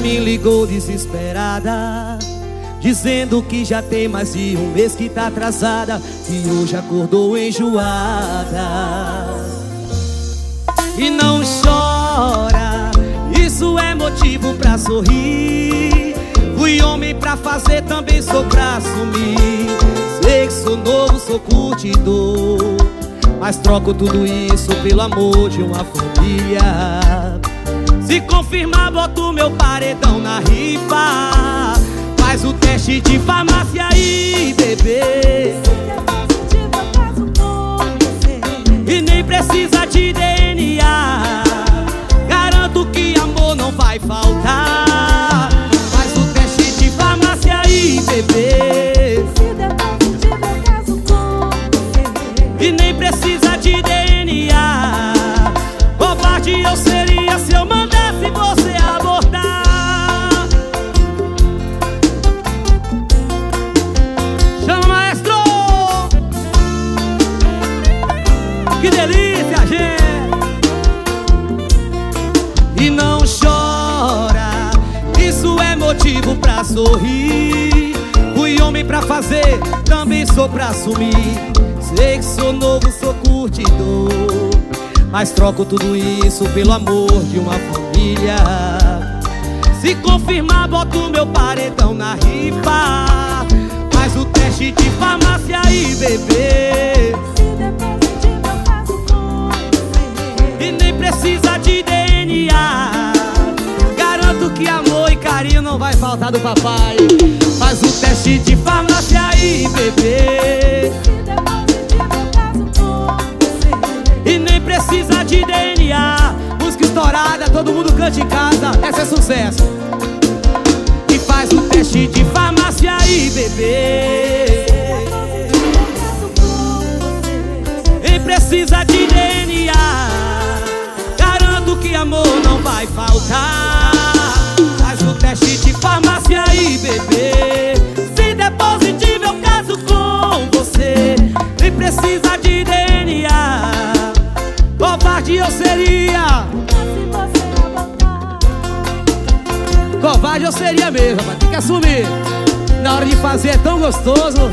me ligou desesperada Dizendo que já tem mais de um mês que tá atrasada E hoje acordou enjoada. E não chora Isso é motivo pra sorrir. Fui homem pra fazer, também sou pra assumir. Sei que sou novo, sou curtidor Mas troco tudo isso pelo amor de uma família Se confirmar, boto meu paredão na rifa. Faz o teste de farmácia aí, bebê. E nem precisa de DNA Garanto que amor não vai faltar. Faz o teste de farmácia aí, bebê motivo pra sorrir. Fui homem pra fazer, também sou pra assumir. Sei que sou novo, sou curtidor. Mas troco tudo isso pelo amor de uma família. Se confirmar, boto meu paredão na rifa. Faz o teste de farmácia aí, bebê. Vai faltar do papai. Faz o teste de farmácia aí, bebê. E nem precisa de DNA Música estourada, todo mundo canta em casa. Essa é sucesso. E faz o teste de farmácia aí, bebê. E precisa de DNA que amor não vai faltar Covarde eu seria mesmo, mas tem que assumir. Na hora de fazer é tão gostoso